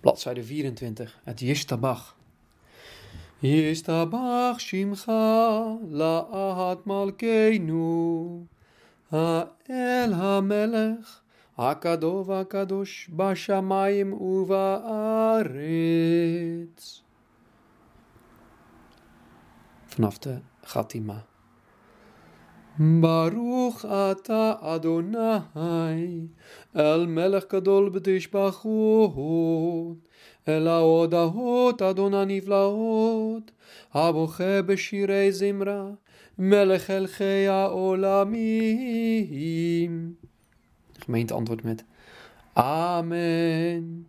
Bladzijde 24, het Yishtabach. Yishtabach Shimcha La'ahat Malkeinu Ha'el HaMelech Hakadov Hakadosh Bashamayim Uva'aretz Vanaf de Gatima. Baruch ata Adonai, El Melech Kadol B'dish Baruch אל ההודעות אדון הנפלאות, הבוכה בשירי זמרה, מלך הלכי העולמים. De gemeente antwoordt met Amen.